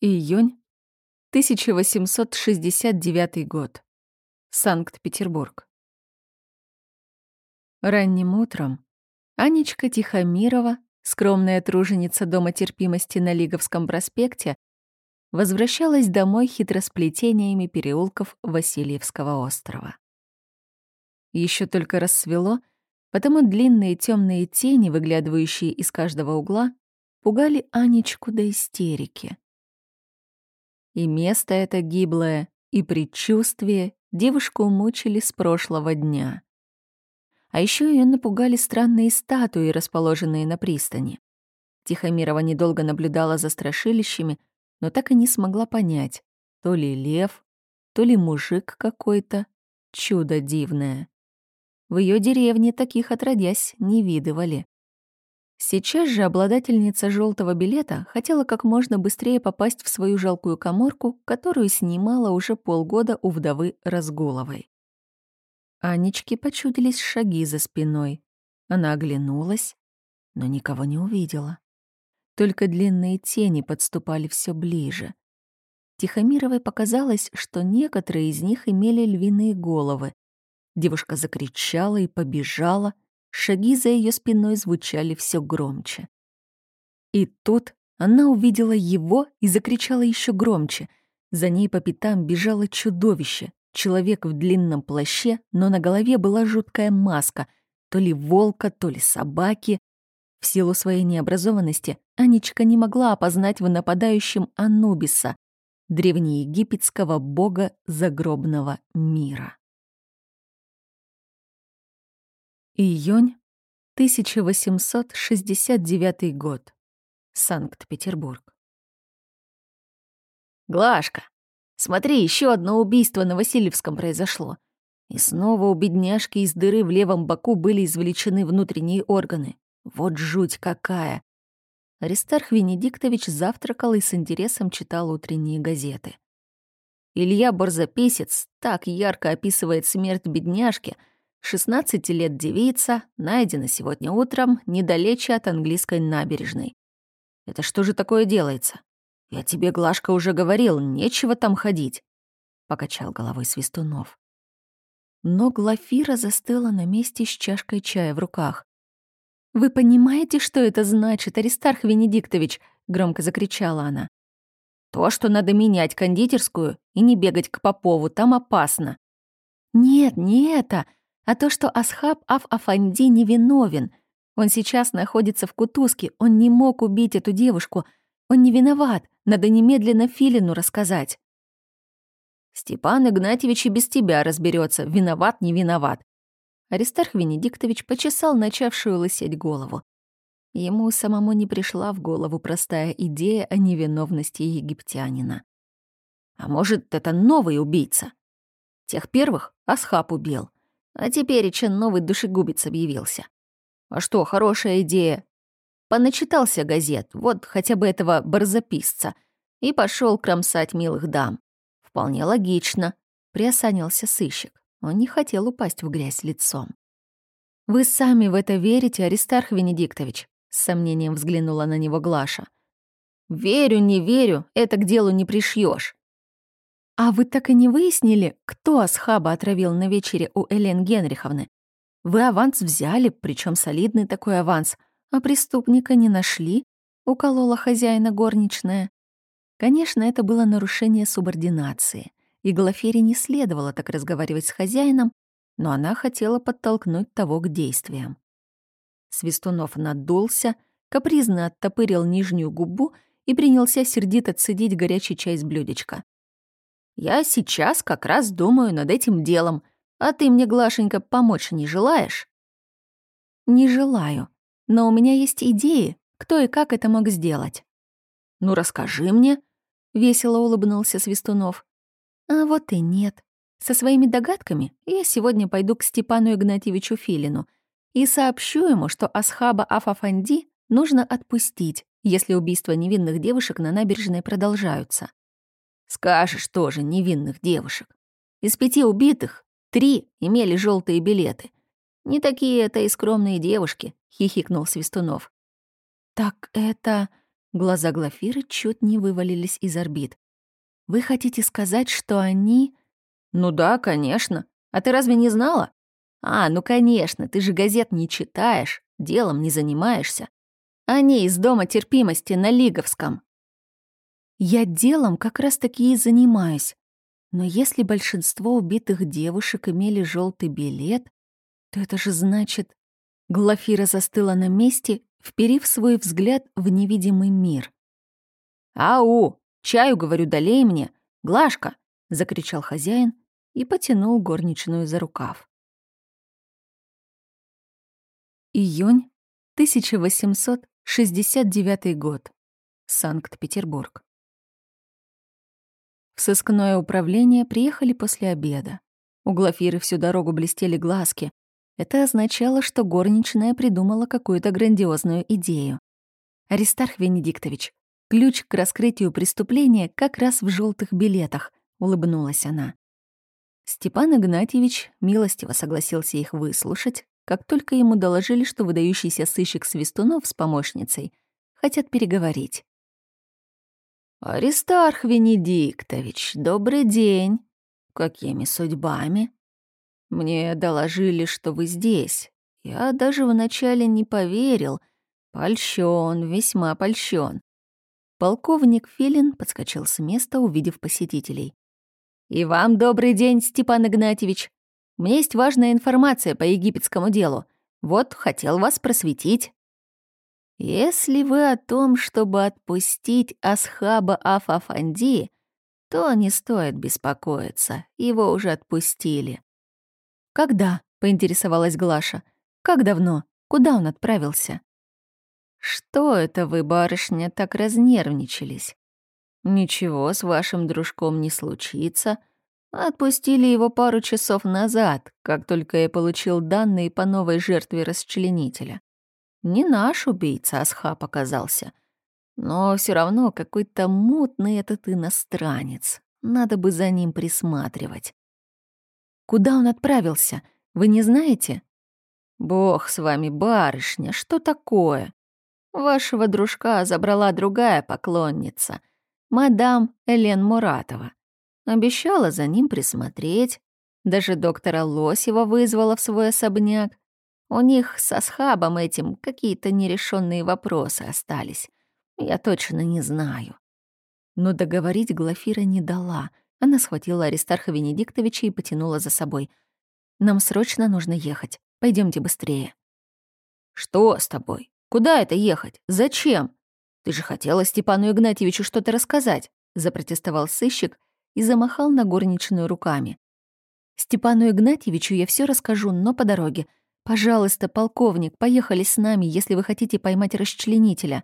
Июнь 1869 год. Санкт-Петербург. Ранним утром Анечка Тихомирова, скромная труженица Дома терпимости на Лиговском проспекте, возвращалась домой хитросплетениями переулков Васильевского острова. Еще только рассвело, потому длинные темные тени, выглядывающие из каждого угла, пугали Анечку до истерики. И место это гиблое, и предчувствие девушку мучили с прошлого дня. А еще ее напугали странные статуи, расположенные на пристани. Тихомирова недолго наблюдала за страшилищами, но так и не смогла понять, то ли лев, то ли мужик какой-то. Чудо дивное. В ее деревне таких отродясь не видывали. Сейчас же обладательница желтого билета хотела как можно быстрее попасть в свою жалкую коморку, которую снимала уже полгода у вдовы Разгуловой. Анечке почудились шаги за спиной. Она оглянулась, но никого не увидела. Только длинные тени подступали все ближе. Тихомировой показалось, что некоторые из них имели львиные головы. Девушка закричала и побежала — Шаги за ее спиной звучали все громче. И тут она увидела его и закричала еще громче. За ней по пятам бежало чудовище, человек в длинном плаще, но на голове была жуткая маска, то ли волка, то ли собаки. В силу своей необразованности Анечка не могла опознать в нападающем Анубиса, древнеегипетского бога загробного мира. Июнь 1869 год. Санкт-Петербург. «Глашка, смотри, еще одно убийство на Васильевском произошло. И снова у бедняжки из дыры в левом боку были извлечены внутренние органы. Вот жуть какая!» Аристарх Венедиктович завтракал и с интересом читал утренние газеты. Илья Борзописец так ярко описывает смерть бедняжки — 16 лет девица, найдена сегодня утром недалече от английской набережной. Это что же такое делается? Я тебе, Глашка, уже говорил, нечего там ходить. Покачал головой Свистунов. Но Глафира застыла на месте с чашкой чая в руках. «Вы понимаете, что это значит, Аристарх Венедиктович?» — громко закричала она. «То, что надо менять кондитерскую и не бегать к Попову, там опасно». «Нет, не это!» А то, что Асхаб Аф-Афанди невиновен. Он сейчас находится в кутузке, он не мог убить эту девушку. Он не виноват, надо немедленно Филину рассказать. Степан Игнатьевич и без тебя разберется, виноват, не виноват. Аристарх Венедиктович почесал начавшую лысеть голову. Ему самому не пришла в голову простая идея о невиновности египтянина. А может, это новый убийца? Тех первых Асхаб убил. А теперь еще новый душегубец объявился. А что, хорошая идея. Поначитался газет, вот хотя бы этого барзаписца, и пошел кромсать милых дам. Вполне логично. Приосанился сыщик. Он не хотел упасть в грязь лицом. «Вы сами в это верите, Аристарх Венедиктович?» С сомнением взглянула на него Глаша. «Верю, не верю, это к делу не пришьешь. «А вы так и не выяснили, кто Асхаба отравил на вечере у Элен Генриховны? Вы аванс взяли, причем солидный такой аванс, а преступника не нашли?» — уколола хозяина горничная. Конечно, это было нарушение субординации, и Глафере не следовало так разговаривать с хозяином, но она хотела подтолкнуть того к действиям. Свистунов надулся, капризно оттопырил нижнюю губу и принялся сердито цедить горячий чай с блюдечка. Я сейчас как раз думаю над этим делом. А ты мне, Глашенька, помочь не желаешь?» «Не желаю. Но у меня есть идеи, кто и как это мог сделать». «Ну, расскажи мне», — весело улыбнулся Свистунов. «А вот и нет. Со своими догадками я сегодня пойду к Степану Игнатьевичу Филину и сообщу ему, что Асхаба Афафанди нужно отпустить, если убийства невинных девушек на набережной продолжаются. Скажешь тоже невинных девушек. Из пяти убитых три имели желтые билеты. Не такие это и скромные девушки, хихикнул Свистунов. Так это... Глаза Глафиры чуть не вывалились из орбит. «Вы хотите сказать, что они...» «Ну да, конечно. А ты разве не знала?» «А, ну конечно, ты же газет не читаешь, делом не занимаешься. Они из Дома терпимости на Лиговском». «Я делом как раз-таки и занимаюсь. Но если большинство убитых девушек имели желтый билет, то это же значит...» Глафира застыла на месте, вперив свой взгляд в невидимый мир. «Ау! Чаю, говорю, долей мне! Глашка!» — закричал хозяин и потянул горничную за рукав. Июнь 1869 год. Санкт-Петербург. В сыскное управление приехали после обеда. У Глафиры всю дорогу блестели глазки, это означало, что горничная придумала какую-то грандиозную идею. «Аристарх Венедиктович, ключ к раскрытию преступления как раз в желтых билетах», — улыбнулась она. Степан Игнатьевич милостиво согласился их выслушать, как только ему доложили, что выдающийся сыщик Свистунов с помощницей хотят переговорить. «Аристарх Венедиктович, добрый день. Какими судьбами?» Мне доложили, что вы здесь. Я даже вначале не поверил. Польщен, весьма польщен. Полковник Филин подскочил с места, увидев посетителей. «И вам добрый день, Степан Игнатьевич. У меня есть важная информация по египетскому делу. Вот, хотел вас просветить». «Если вы о том, чтобы отпустить Асхаба Афафанди, то не стоит беспокоиться, его уже отпустили. «Когда?» — поинтересовалась Глаша. «Как давно? Куда он отправился?» «Что это вы, барышня, так разнервничались? Ничего с вашим дружком не случится. Отпустили его пару часов назад, как только я получил данные по новой жертве расчленителя. Не наш убийца Асхаб оказался. Но все равно какой-то мутный этот иностранец. Надо бы за ним присматривать. Куда он отправился? Вы не знаете? Бог с вами, барышня, что такое? Вашего дружка забрала другая поклонница, мадам Элен Муратова. Обещала за ним присмотреть. Даже доктора Лосева вызвала в свой особняк. У них со схабом этим какие-то нерешенные вопросы остались. Я точно не знаю. Но договорить Глафира не дала — она схватила Аристарха Венедиктовича и потянула за собой. «Нам срочно нужно ехать. Пойдемте быстрее». «Что с тобой? Куда это ехать? Зачем? Ты же хотела Степану Игнатьевичу что-то рассказать», — запротестовал сыщик и замахал на горничную руками. «Степану Игнатьевичу я все расскажу, но по дороге. Пожалуйста, полковник, поехали с нами, если вы хотите поймать расчленителя».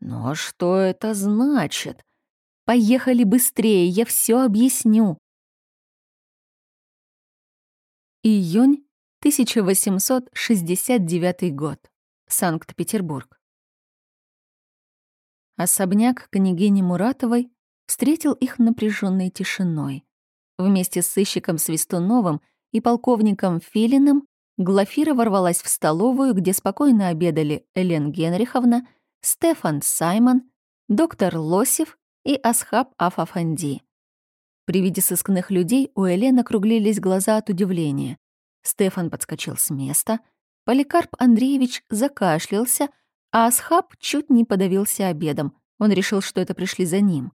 «Но что это значит?» Поехали быстрее, я все объясню. Июнь 1869 год. Санкт-Петербург. Особняк княгини Муратовой встретил их напряженной тишиной. Вместе с сыщиком Свистуновым и полковником Филиным Глафира ворвалась в столовую, где спокойно обедали Элен Генриховна, Стефан Саймон, доктор Лосев и Асхаб Афафанди. При виде сыскных людей у Элен округлились глаза от удивления. Стефан подскочил с места, Поликарп Андреевич закашлялся, а Асхаб чуть не подавился обедом. Он решил, что это пришли за ним.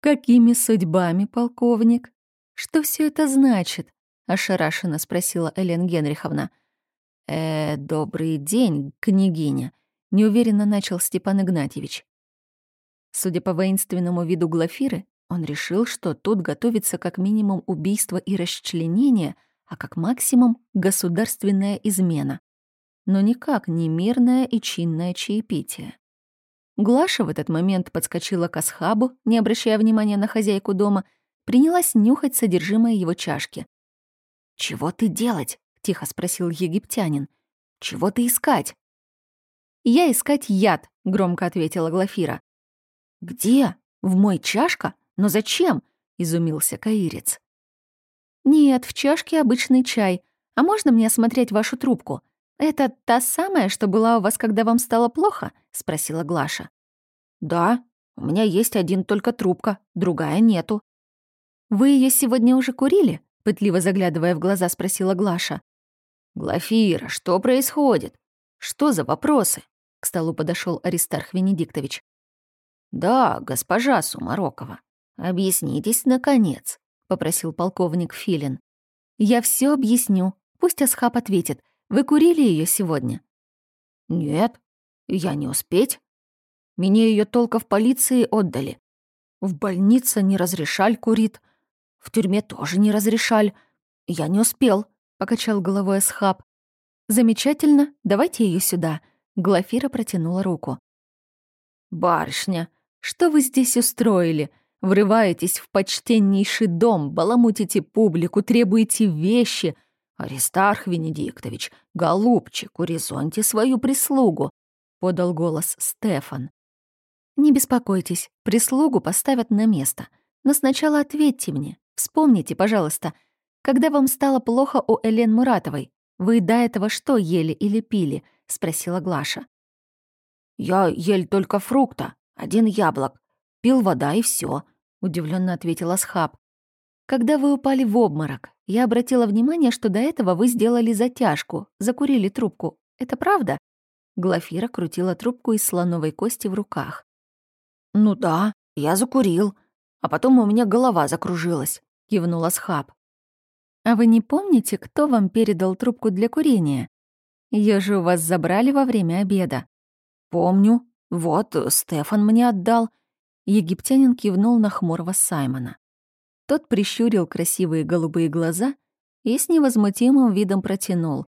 «Какими судьбами, полковник? Что все это значит?» — ошарашенно спросила Элен Генриховна. «Э, добрый день, княгиня», — неуверенно начал Степан Игнатьевич. Судя по воинственному виду Глафиры, он решил, что тут готовится как минимум убийство и расчленение, а как максимум государственная измена. Но никак не мирное и чинное чаепитие. Глаша в этот момент подскочила к Асхабу, не обращая внимания на хозяйку дома, принялась нюхать содержимое его чашки. «Чего ты делать?» — тихо спросил египтянин. «Чего ты искать?» «Я искать яд», — громко ответила Глафира. «Где? В мой чашка? Но зачем?» — изумился каирец. «Нет, в чашке обычный чай. А можно мне осмотреть вашу трубку? Это та самая, что была у вас, когда вам стало плохо?» — спросила Глаша. «Да, у меня есть один только трубка, другая нету». «Вы ее сегодня уже курили?» — пытливо заглядывая в глаза, спросила Глаша. «Глафира, что происходит? Что за вопросы?» К столу подошел Аристарх Венедиктович. «Да, госпожа Сумарокова, объяснитесь, наконец», — попросил полковник Филин. «Я все объясню. Пусть Асхаб ответит. Вы курили ее сегодня?» «Нет, я не успеть. Мне ее только в полиции отдали. В больнице не разрешаль курит. В тюрьме тоже не разрешаль. Я не успел», — покачал головой Асхаб. «Замечательно. Давайте ее сюда». Глафира протянула руку. «Барышня, что вы здесь устроили? Врываетесь в почтеннейший дом, баламутите публику, требуете вещи. Аристарх Венедиктович, голубчик, урезоньте свою прислугу», — подал голос Стефан. «Не беспокойтесь, прислугу поставят на место. Но сначала ответьте мне. Вспомните, пожалуйста, когда вам стало плохо у Элен Муратовой, вы до этого что ели или пили?» — спросила Глаша. «Я ел только фрукта, один яблок. Пил вода и все, удивленно ответил Асхаб. «Когда вы упали в обморок, я обратила внимание, что до этого вы сделали затяжку, закурили трубку. Это правда?» Глафира крутила трубку из слоновой кости в руках. «Ну да, я закурил. А потом у меня голова закружилась», — кивнул Асхаб. «А вы не помните, кто вам передал трубку для курения? Ее же у вас забрали во время обеда». «Помню. Вот, Стефан мне отдал». Египтянин кивнул на хмурого Саймона. Тот прищурил красивые голубые глаза и с невозмутимым видом протянул.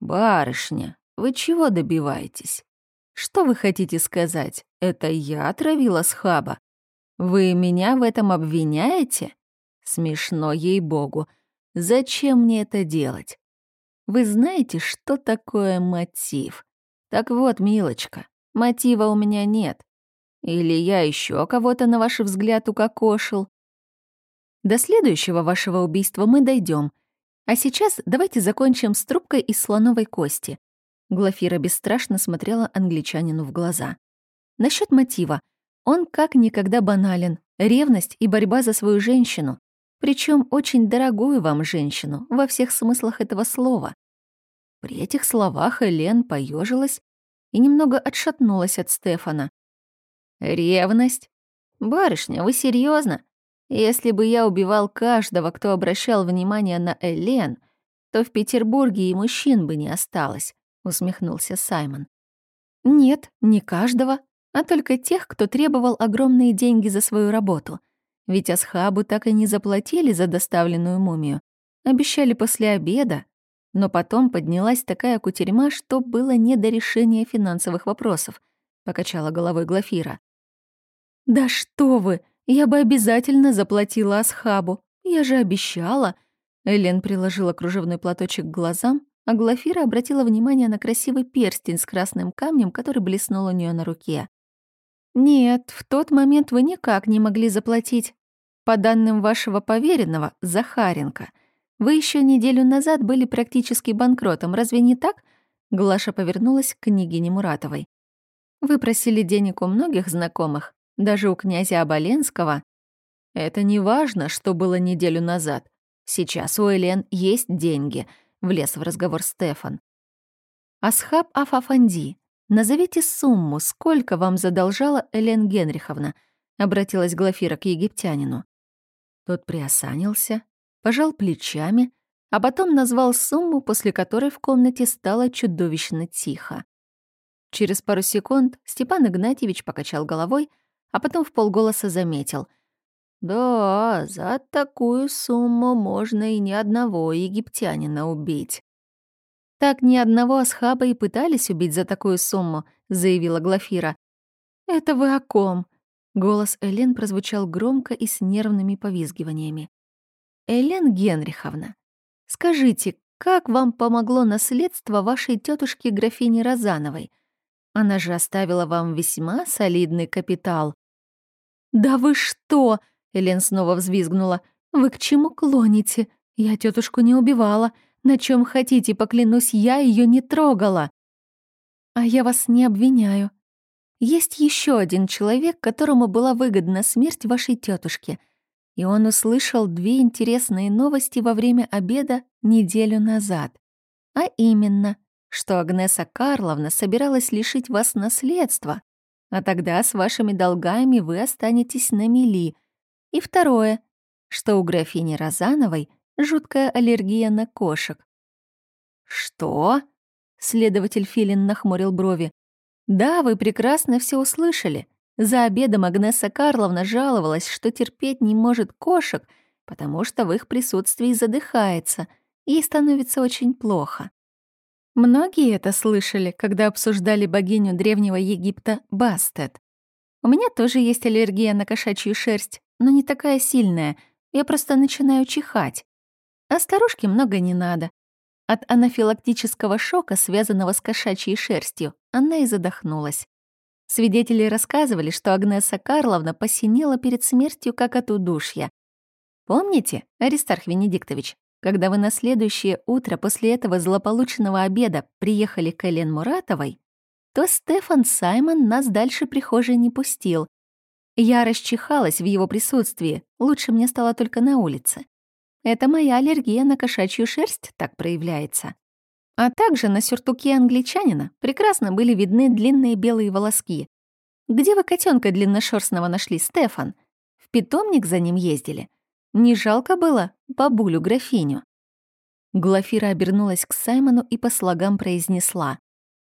«Барышня, вы чего добиваетесь? Что вы хотите сказать? Это я отравила схаба? Вы меня в этом обвиняете? Смешно, ей-богу. Зачем мне это делать? Вы знаете, что такое мотив? Так вот, милочка, мотива у меня нет. Или я еще кого-то, на ваш взгляд, укокошил? До следующего вашего убийства мы дойдем. А сейчас давайте закончим с трубкой из слоновой кости. Глафира бесстрашно смотрела англичанину в глаза. Насчет мотива. Он как никогда банален. Ревность и борьба за свою женщину. Причем очень дорогую вам женщину, во всех смыслах этого слова. При этих словах Элен поежилась и немного отшатнулась от Стефана. «Ревность? Барышня, вы серьезно? Если бы я убивал каждого, кто обращал внимание на Элен, то в Петербурге и мужчин бы не осталось», — усмехнулся Саймон. «Нет, не каждого, а только тех, кто требовал огромные деньги за свою работу. Ведь Асхабу так и не заплатили за доставленную мумию. Обещали после обеда, но потом поднялась такая кутерьма, что было не до решения финансовых вопросов, покачала головой Глафира. Да что вы, я бы обязательно заплатила Асхабу. Я же обещала. Элен приложила кружевной платочек к глазам, а Глафира обратила внимание на красивый перстень с красным камнем, который блеснул у нее на руке. «Нет, в тот момент вы никак не могли заплатить. По данным вашего поверенного, Захаренко, вы еще неделю назад были практически банкротом, разве не так? Глаша повернулась к княгине Муратовой. Вы просили денег у многих знакомых, даже у князя Оболенского. Это не важно, что было неделю назад. Сейчас у Элен есть деньги, влез в разговор Стефан. Асхаб Афафанди, назовите сумму, сколько вам задолжала Элен Генриховна, обратилась Глафира к египтянину. Тот приосанился, пожал плечами, а потом назвал сумму, после которой в комнате стало чудовищно тихо. Через пару секунд Степан Игнатьевич покачал головой, а потом в полголоса заметил. «Да, за такую сумму можно и ни одного египтянина убить». «Так ни одного асхаба и пытались убить за такую сумму», — заявила Глафира. «Это вы о ком?» Голос Элен прозвучал громко и с нервными повизгиваниями. Элен Генриховна, скажите, как вам помогло наследство вашей тетушки графини Розановой? Она же оставила вам весьма солидный капитал. Да вы что? Элен снова взвизгнула. Вы к чему клоните? Я тетушку не убивала. На чем хотите, поклянусь, я ее не трогала. А я вас не обвиняю. Есть еще один человек, которому была выгодна смерть вашей тетушки, и он услышал две интересные новости во время обеда неделю назад. А именно, что Агнеса Карловна собиралась лишить вас наследства, а тогда с вашими долгами вы останетесь на мели. И второе, что у графини Розановой жуткая аллергия на кошек. «Что?» — следователь Филин нахмурил брови. Да, вы прекрасно все услышали. За обедом Агнеса Карловна жаловалась, что терпеть не может кошек, потому что в их присутствии задыхается, ей становится очень плохо. Многие это слышали, когда обсуждали богиню древнего Египта Бастет. У меня тоже есть аллергия на кошачью шерсть, но не такая сильная, я просто начинаю чихать. А старушке много не надо. От анафилактического шока, связанного с кошачьей шерстью, она и задохнулась. Свидетели рассказывали, что Агнеса Карловна посинела перед смертью, как от удушья. Помните, Аристарх Венедиктович, когда вы на следующее утро после этого злополучного обеда приехали к Элен Муратовой, то Стефан Саймон нас дальше прихожей не пустил. Я расчихалась в его присутствии, лучше мне стало только на улице. Это моя аллергия на кошачью шерсть так проявляется. А также на сюртуке англичанина прекрасно были видны длинные белые волоски. Где вы котенка длинношерстного нашли, Стефан? В питомник за ним ездили? Не жалко было бабулю-графиню?» Глафира обернулась к Саймону и по слогам произнесла.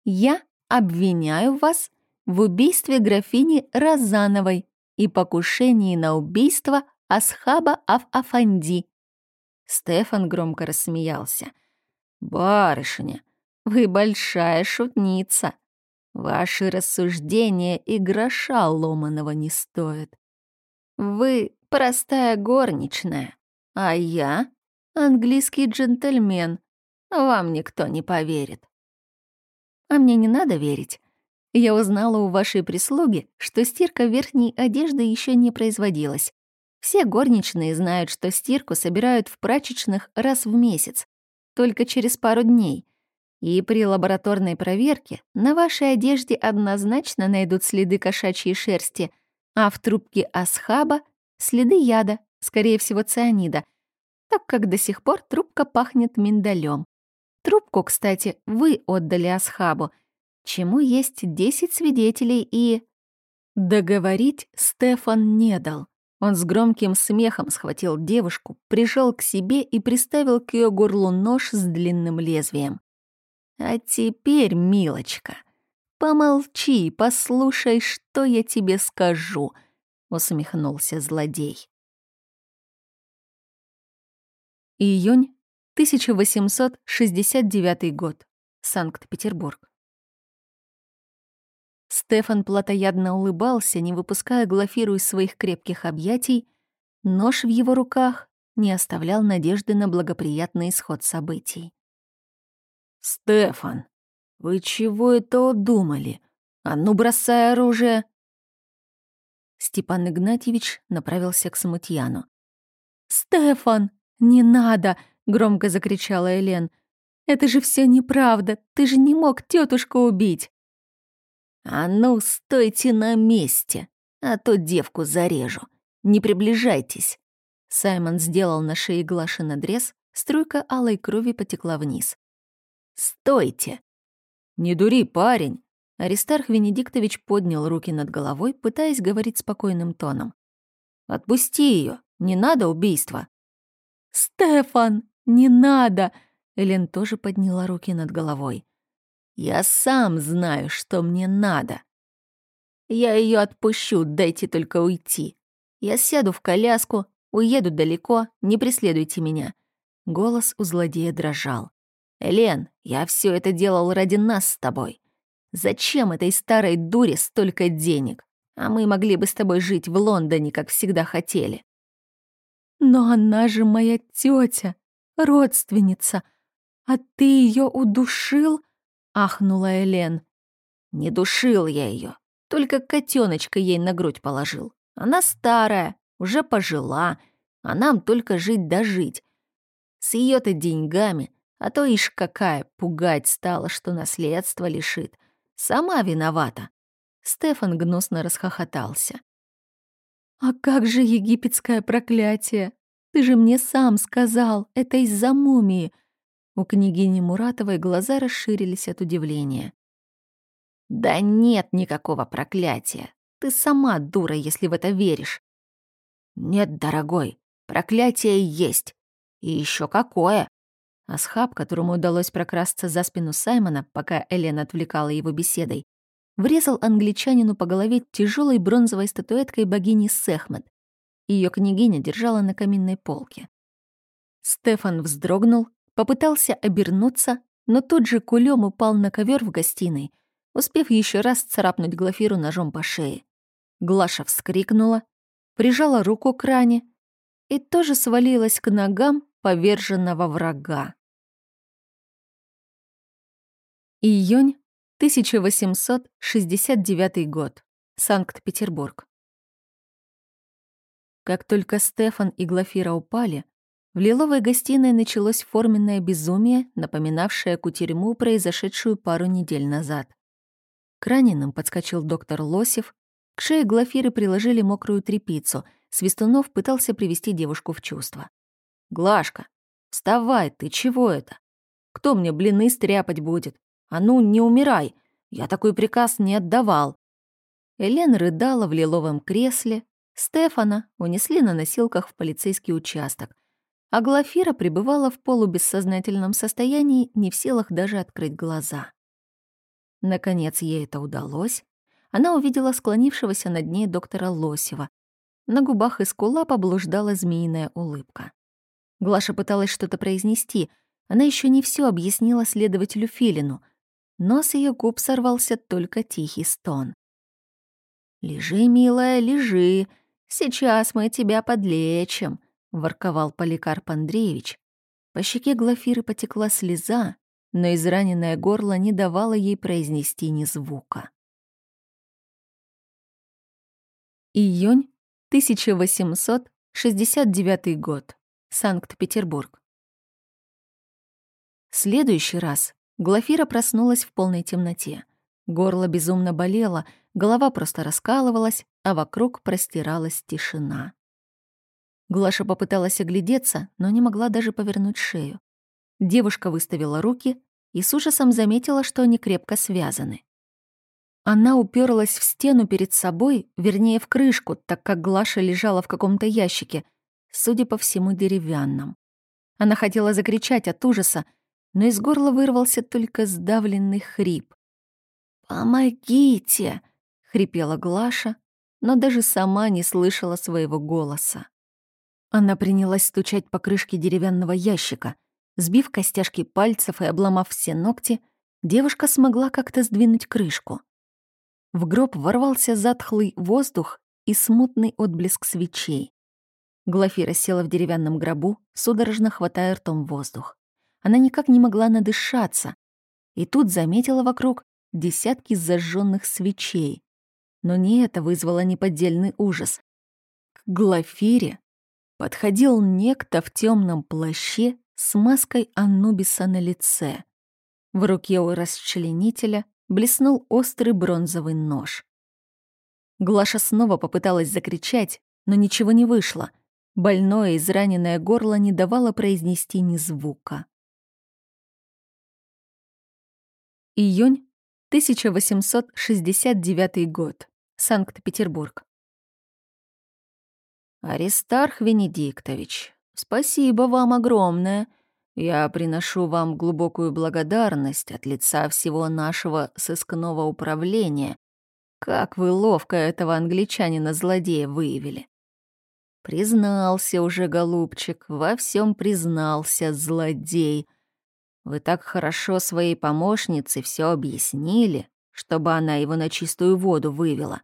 «Я обвиняю вас в убийстве графини Розановой и покушении на убийство Асхаба Аф-Афанди. Стефан громко рассмеялся. «Барышня, вы большая шутница. Ваши рассуждения и гроша ломаного не стоят. Вы простая горничная, а я английский джентльмен. Вам никто не поверит». «А мне не надо верить. Я узнала у вашей прислуги, что стирка верхней одежды еще не производилась. Все горничные знают, что стирку собирают в прачечных раз в месяц, только через пару дней. И при лабораторной проверке на вашей одежде однозначно найдут следы кошачьей шерсти, а в трубке асхаба — следы яда, скорее всего, цианида, так как до сих пор трубка пахнет миндалем. Трубку, кстати, вы отдали асхабу, чему есть 10 свидетелей и... Договорить Стефан не дал. Он с громким смехом схватил девушку, прижал к себе и приставил к ее горлу нож с длинным лезвием. «А теперь, милочка, помолчи и послушай, что я тебе скажу», — усмехнулся злодей. Июнь 1869 год. Санкт-Петербург. Стефан плотоядно улыбался, не выпуская Глафиру из своих крепких объятий. Нож в его руках не оставлял надежды на благоприятный исход событий. «Стефан, вы чего это удумали? А ну, бросай оружие!» Степан Игнатьевич направился к Смутьяну. «Стефан, не надо!» — громко закричала Элен. «Это же все неправда! Ты же не мог тетушку убить!» «А ну, стойте на месте, а то девку зарежу. Не приближайтесь». Саймон сделал на шее Глаши надрез, струйка алой крови потекла вниз. «Стойте!» «Не дури, парень!» Аристарх Венедиктович поднял руки над головой, пытаясь говорить спокойным тоном. «Отпусти ее, не надо убийства!» «Стефан, не надо!» Элен тоже подняла руки над головой. Я сам знаю, что мне надо. Я ее отпущу, дайте только уйти. Я сяду в коляску, уеду далеко, не преследуйте меня. Голос у злодея дрожал. Элен, я все это делал ради нас с тобой. Зачем этой старой дуре столько денег? А мы могли бы с тобой жить в Лондоне, как всегда хотели. Но она же моя тетя, родственница. А ты ее удушил? — ахнула Элен. «Не душил я ее, только котеночка ей на грудь положил. Она старая, уже пожила, а нам только жить да жить. С ее-то деньгами, а то ишь какая, пугать стала, что наследство лишит. Сама виновата. Стефан гнусно расхохотался. «А как же египетское проклятие? Ты же мне сам сказал, это из-за мумии!» У княгини Муратовой глаза расширились от удивления. «Да нет никакого проклятия. Ты сама дура, если в это веришь». «Нет, дорогой, проклятие есть. И еще какое!» Асхаб, которому удалось прокрасться за спину Саймона, пока Элен отвлекала его беседой, врезал англичанину по голове тяжелой бронзовой статуэткой богини Сехмет. Ее княгиня держала на каминной полке. Стефан вздрогнул, попытался обернуться, но тут же кулем упал на ковер в гостиной, успев еще раз царапнуть Глафиру ножом по шее. Глаша вскрикнула, прижала руку к ране и тоже свалилась к ногам поверженного врага. Июнь 1869 год. Санкт-Петербург. Как только Стефан и Глафира упали, в лиловой гостиной началось форменное безумие, напоминавшее кутерьму, произошедшую пару недель назад. К раненым подскочил доктор Лосев, к шее Глафиры приложили мокрую тряпицу, Свистунов пытался привести девушку в чувство. «Глашка, вставай, ты чего это? Кто мне блины стряпать будет? А ну, не умирай! Я такой приказ не отдавал!» Элен рыдала в лиловом кресле, Стефана унесли на носилках в полицейский участок, а Глафира пребывала в полубессознательном состоянии, не в силах даже открыть глаза. Наконец ей это удалось. Она увидела склонившегося над ней доктора Лосева. На губах из кула поблуждала змеиная улыбка. Глаша пыталась что-то произнести. Она еще не все объяснила следователю Филину, но с ее губ сорвался только тихий стон. «Лежи, милая, лежи. Сейчас мы тебя подлечим», — ворковал Поликарп Андреевич. По щеке Глафиры потекла слеза, но израненное горло не давало ей произнести ни звука. Июнь 1869 год. Санкт-Петербург. следующий раз Глафира проснулась в полной темноте. Горло безумно болело, голова просто раскалывалась, а вокруг простиралась тишина. Глаша попыталась оглядеться, но не могла даже повернуть шею. Девушка выставила руки и с ужасом заметила, что они крепко связаны. Она уперлась в стену перед собой, вернее, в крышку, так как Глаша лежала в каком-то ящике, судя по всему, деревянном. Она хотела закричать от ужаса, но из горла вырвался только сдавленный хрип. «Помогите!» — хрипела Глаша, но даже сама не слышала своего голоса. Она принялась стучать по крышке деревянного ящика. Сбив костяшки пальцев и обломав все ногти, девушка смогла как-то сдвинуть крышку. В гроб ворвался затхлый воздух и смутный отблеск свечей. Глафира села в деревянном гробу, судорожно хватая ртом воздух. Она никак не могла надышаться. И тут заметила вокруг десятки зажженных свечей. Но не это вызвало неподдельный ужас. К Глафире подходил некто в темном плаще с маской Анубиса на лице. В руке у расчленителя блеснул острый бронзовый нож. Глаша снова попыталась закричать, но ничего не вышло. Больное израненное горло не давало произнести ни звука. Июнь 1869 год. Санкт-Петербург. Аристарх Венедиктович, спасибо вам огромное. Я приношу вам глубокую благодарность от лица всего нашего сыскного управления. Как вы ловко этого англичанина-злодея выявили. Признался уже, голубчик, во всем признался злодей. Вы так хорошо своей помощнице все объяснили, чтобы она его на чистую воду вывела.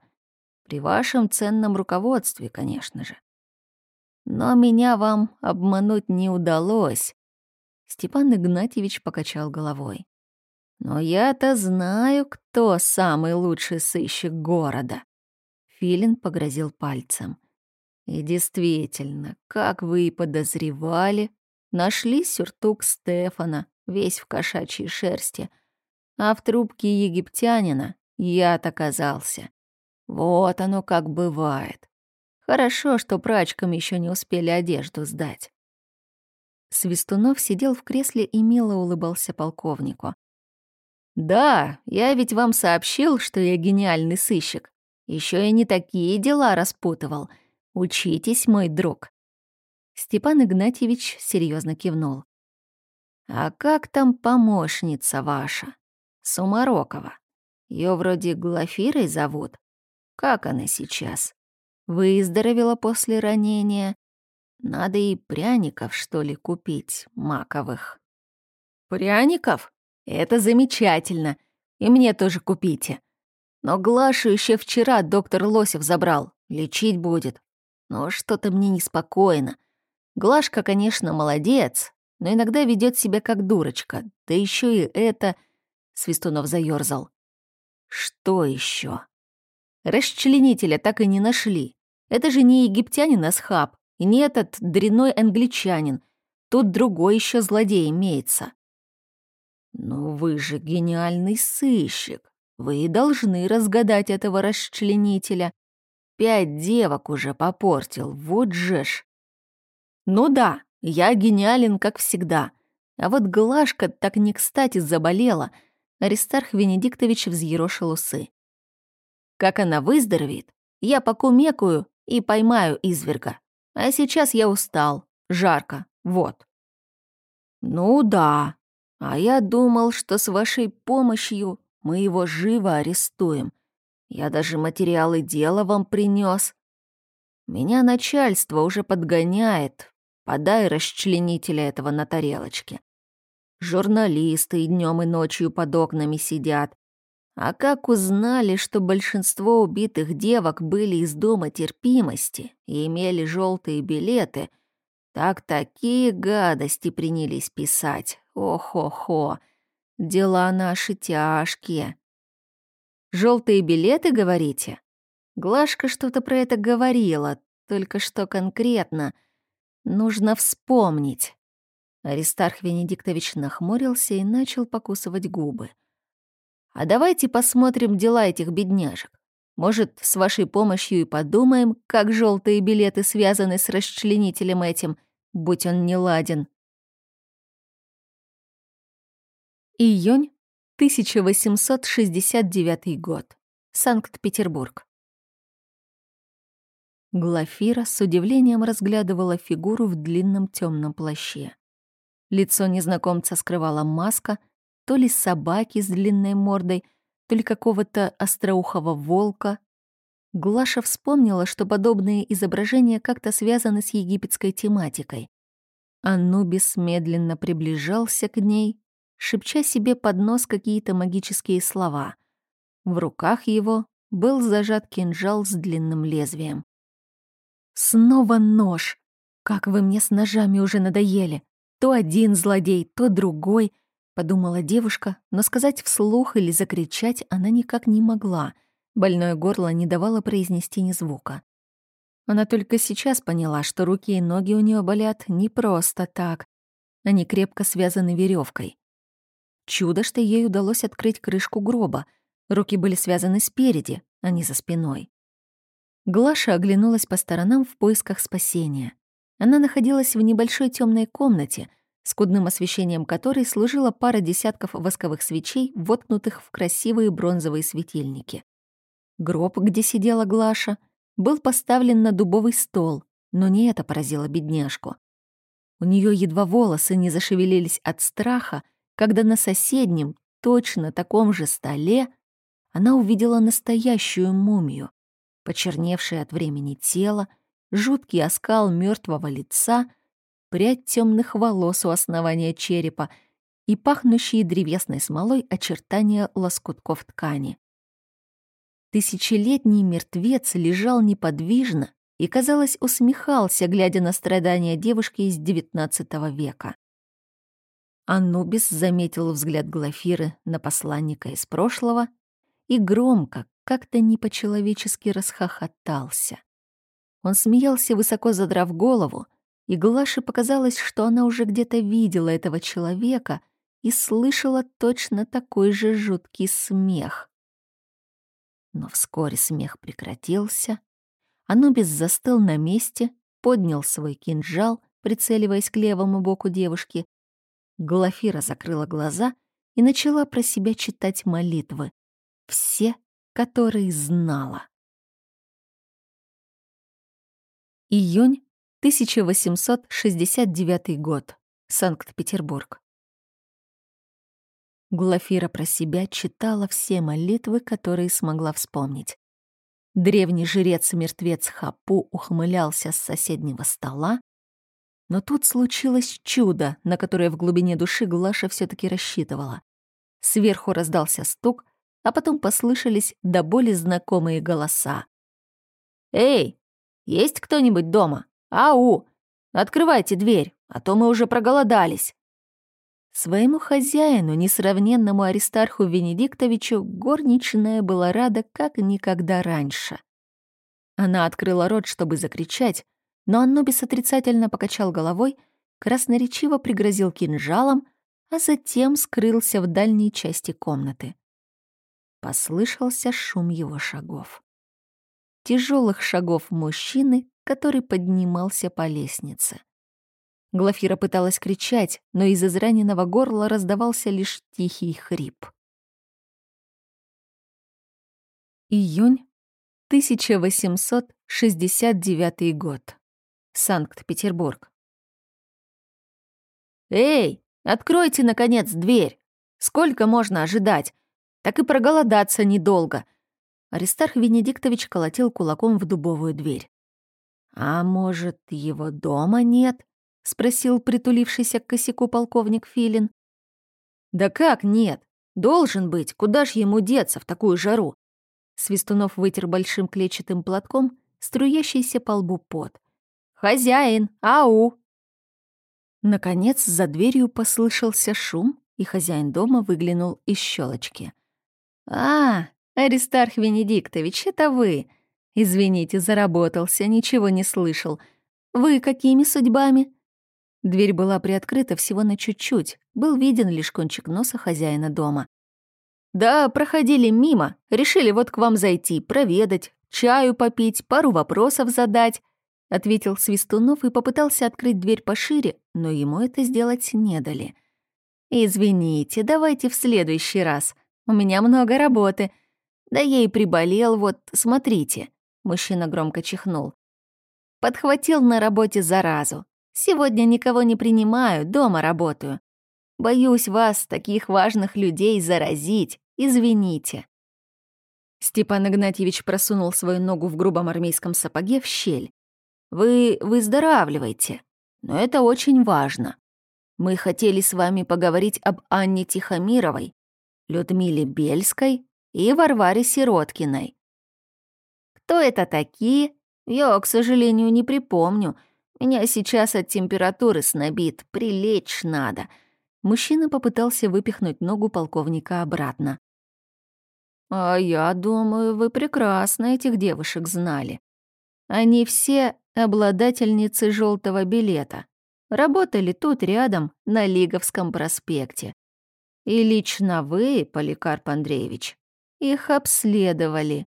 При вашем ценном руководстве, конечно же. Но меня вам обмануть не удалось. Степан Игнатьевич покачал головой. Но я-то знаю, кто самый лучший сыщик города. Филин погрозил пальцем. И действительно, как вы и подозревали, нашли сюртук Стефана, весь в кошачьей шерсти, а в трубке египтянина яд оказался. Вот оно как бывает. Хорошо, что прачкам еще не успели одежду сдать. Свистунов сидел в кресле и мило улыбался полковнику. «Да, я ведь вам сообщил, что я гениальный сыщик. Еще и не такие дела распутывал. Учитесь, мой друг». Степан Игнатьевич серьезно кивнул. «А как там помощница ваша? Сумарокова. Ее вроде Глафирой зовут. Как она сейчас? Выздоровела после ранения? Надо и пряников, что ли, купить, маковых». «Пряников? Это замечательно. И мне тоже купите. Но Глашу еще вчера доктор Лосев забрал. Лечить будет. Но что-то мне неспокойно. Глашка, конечно, молодец, но иногда ведет себя как дурочка. Да еще и это... Свистунов заерзал. Что еще? Расчленителя так и не нашли. Это же не египтянин Асхаб, и не этот дрянной англичанин. Тут другой еще злодей имеется. Ну вы же гениальный сыщик. Вы и должны разгадать этого расчленителя. Пять девок уже попортил, вот же ж. Ну да, я гениален, как всегда. А вот Глашка так не кстати заболела. Аристарх Венедиктович взъерошил усы. Как она выздоровеет, я покумекаю и поймаю изверга. А сейчас я устал, жарко, вот. Ну да, а я думал, что с вашей помощью мы его живо арестуем. Я даже материалы дела вам принес. Меня начальство уже подгоняет. Подай расчленителя этого на тарелочке. Журналисты и днем и ночью под окнами сидят. А как узнали, что большинство убитых девок были из дома терпимости и имели желтые билеты, так такие гадости принялись писать. Ох-хо-хо. Дела наши тяжкие. Желтые билеты, говорите? Глашка что-то про это говорила, только что конкретно. Нужно вспомнить. Аристарх Венедиктович нахмурился и начал покусывать губы. А давайте посмотрим дела этих бедняжек. Может, с вашей помощью и подумаем, как желтые билеты связаны с расчленителем этим, будь он не ладен. Июнь 1869 год. Санкт-Петербург. Глафира с удивлением разглядывала фигуру в длинном темном плаще. Лицо незнакомца скрывала маска, то ли собаки с длинной мордой, то ли какого-то остроухого волка. Глаша вспомнила, что подобные изображения как-то связаны с египетской тематикой. Анубис медленно приближался к ней, шепча себе под нос какие-то магические слова. В руках его был зажат кинжал с длинным лезвием. «Снова нож! Как вы мне с ножами уже надоели! То один злодей, то другой!» Подумала девушка, но сказать вслух или закричать она никак не могла. Больное горло не давало произнести ни звука. Она только сейчас поняла, что руки и ноги у нее болят не просто так. Они крепко связаны веревкой. Чудо, что ей удалось открыть крышку гроба. Руки были связаны спереди, а не за спиной. Глаша оглянулась по сторонам в поисках спасения. Она находилась в небольшой темной комнате, скудным освещением которой служила пара десятков восковых свечей, воткнутых в красивые бронзовые светильники. Гроб, где сидела Глаша, был поставлен на дубовый стол, но не это поразило бедняжку. У нее едва волосы не зашевелились от страха, когда на соседнем, точно таком же столе, она увидела настоящую мумию, почерневшее от времени тело, жуткий оскал мертвого лица — прядь темных волос у основания черепа и пахнущие древесной смолой очертания лоскутков ткани. Тысячелетний мертвец лежал неподвижно и, казалось, усмехался, глядя на страдания девушки из XIX века. Анубис заметил взгляд Глафиры на посланника из прошлого и громко, как-то не по-человечески расхохотался. Он смеялся, высоко задрав голову, и Глаше показалось, что она уже где-то видела этого человека и слышала точно такой же жуткий смех. Но вскоре смех прекратился. Анубис застыл на месте, поднял свой кинжал, прицеливаясь к левому боку девушки. Глафира закрыла глаза и начала про себя читать молитвы. Все, которые знала. Июнь 1869 год. Санкт-Петербург. Глафира про себя читала все молитвы, которые смогла вспомнить. Древний жрец-мертвец Хапу ухмылялся с соседнего стола, но тут случилось чудо, на которое в глубине души Глаша все таки рассчитывала. Сверху раздался стук, а потом послышались до боли знакомые голоса. «Эй, есть кто-нибудь дома? Ау! Открывайте дверь, а то мы уже проголодались!» Своему хозяину, несравненному Аристарху Венедиктовичу, горничная была рада как никогда раньше. Она открыла рот, чтобы закричать, но Аннубис отрицательно покачал головой, красноречиво пригрозил кинжалом, а затем скрылся в дальней части комнаты. Послышался шум его шагов тяжелых шагов мужчины, который поднимался по лестнице. Глафира пыталась кричать, но из израненного горла раздавался лишь тихий хрип. Июнь 1869 год. Санкт-Петербург. «Эй, откройте, наконец, дверь! Сколько можно ожидать? Так и проголодаться недолго!» Аристарх Венедиктович колотил кулаком в дубовую дверь. «А может, его дома нет?» — спросил притулившийся к косяку полковник Филин. «Да как нет? Должен быть. Куда ж ему деться в такую жару?» Свистунов вытер большим клетчатым платком струящийся по лбу пот. «Хозяин! Ау!» Наконец за дверью послышался шум, и хозяин дома выглянул из щелочки. «А, «Аристарх Венедиктович, это вы!» «Извините, заработался, ничего не слышал. Вы какими судьбами?» Дверь была приоткрыта всего на чуть-чуть, был виден лишь кончик носа хозяина дома. «Да, проходили мимо, решили вот к вам зайти, проведать, чаю попить, пару вопросов задать», — ответил Свистунов и попытался открыть дверь пошире, но ему это сделать не дали. «Извините, давайте в следующий раз. У меня много работы. Да я и приболел, вот, смотрите. Мужчина громко чихнул. Подхватил на работе заразу. Сегодня никого не принимаю, дома работаю. Боюсь вас, таких важных людей, заразить. Извините. Степан Игнатьевич просунул свою ногу в грубом армейском сапоге в щель. «Вы выздоравливаете, но это очень важно. Мы хотели с вами поговорить об Анне Тихомировой, Людмиле Бельской и Варваре Сироткиной. Кто это такие? Я, к сожалению, не припомню. Меня сейчас от температуры снобит, прилечь надо. Мужчина попытался выпихнуть ногу полковника обратно. А я думаю, вы прекрасно этих девушек знали. Они все обладательницы желтого билета. Работали тут рядом, на Лиговском проспекте. И лично вы, Поликарп Андреевич, их обследовали.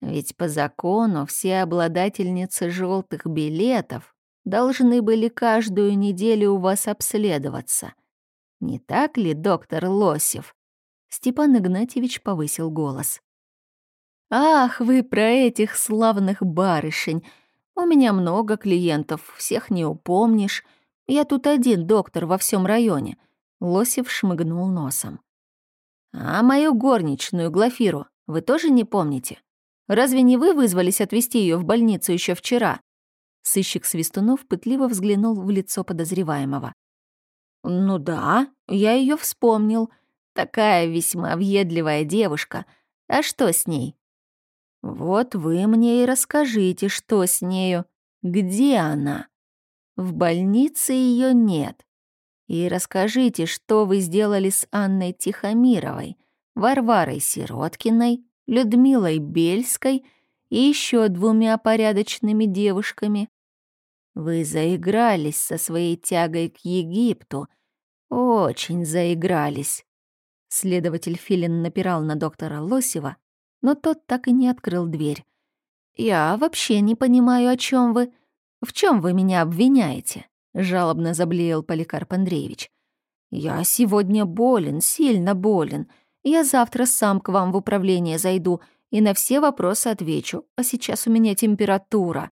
Ведь по закону все обладательницы желтых билетов должны были каждую неделю у вас обследоваться. Не так ли, доктор Лосев? Степан Игнатьевич повысил голос. «Ах, вы про этих славных барышень! У меня много клиентов, всех не упомнишь. Я тут один доктор во всем районе». Лосев шмыгнул носом. А мою горничную, Глафиру, вы тоже не помните? Разве не вы вызвались отвезти ее в больницу еще вчера?» Сыщик Свистунов пытливо взглянул в лицо подозреваемого. «Ну да, я ее вспомнил. Такая весьма въедливая девушка. А что с ней?» «Вот вы мне и расскажите, что с нею. Где она?» «В больнице ее нет. И расскажите, что вы сделали с Анной Тихомировой, Варварой Сироткиной, Людмилой Бельской и еще двумя порядочными девушками. Вы заигрались со своей тягой к Египту. Очень заигрались. Следователь Филин напирал на доктора Лосева, но тот так и не открыл дверь. «Я вообще не понимаю, о чем вы. В чем вы меня обвиняете?» — жалобно заблеял Поликарп Андреевич. «Я сегодня болен, сильно болен. Я завтра сам к вам в управление зайду и на все вопросы отвечу, а сейчас у меня температура».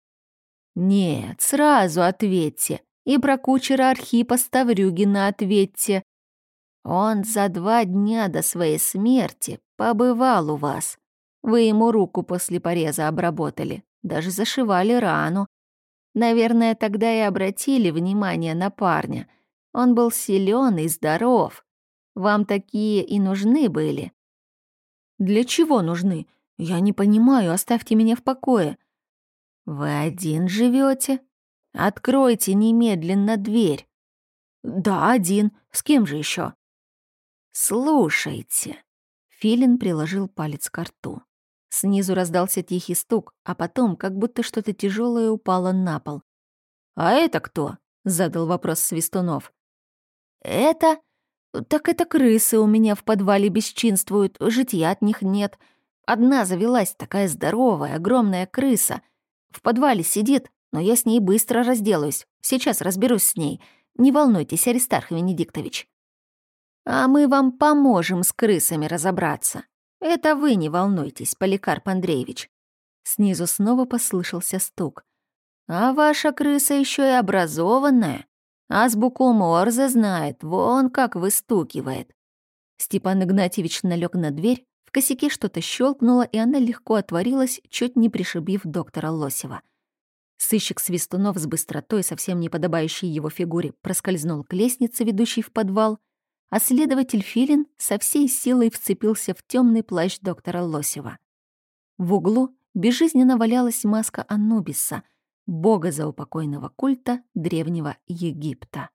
«Нет, сразу ответьте. И про кучера Архипа Ставрюгина ответьте. Он за два дня до своей смерти побывал у вас. Вы ему руку после пореза обработали, даже зашивали рану. Наверное, тогда и обратили внимание на парня. Он был силен и здоров. Вам такие и нужны были. Для чего нужны? Я не понимаю, оставьте меня в покое. Вы один живете? Откройте немедленно дверь. Да, один. С кем же еще? Слушайте. Филин приложил палец к рту. Снизу раздался тихий стук, а потом как будто что-то тяжелое упало на пол. «А это кто?» — задал вопрос Свистунов. «Это? Так это крысы у меня в подвале бесчинствуют, житья от них нет. Одна завелась, такая здоровая, огромная крыса. В подвале сидит, но я с ней быстро разделаюсь. Сейчас разберусь с ней. Не волнуйтесь, Аристарх Венедиктович». «А мы вам поможем с крысами разобраться. Это вы не волнуйтесь, Поликарп Андреевич». Снизу снова послышался стук. «А ваша крыса еще и образованная. Азбуку Морзе знает, вон как выстукивает». Степан Игнатьевич налег на дверь, в косяке что-то щелкнуло, и она легко отворилась, чуть не пришибив доктора Лосева. Сыщик Свистунов с быстротой, совсем не подобающей его фигуре, проскользнул к лестнице, ведущей в подвал, а следователь Филин со всей силой вцепился в темный плащ доктора Лосева. В углу безжизненно валялась маска Анубиса, бога заупокойного культа древнего Египта.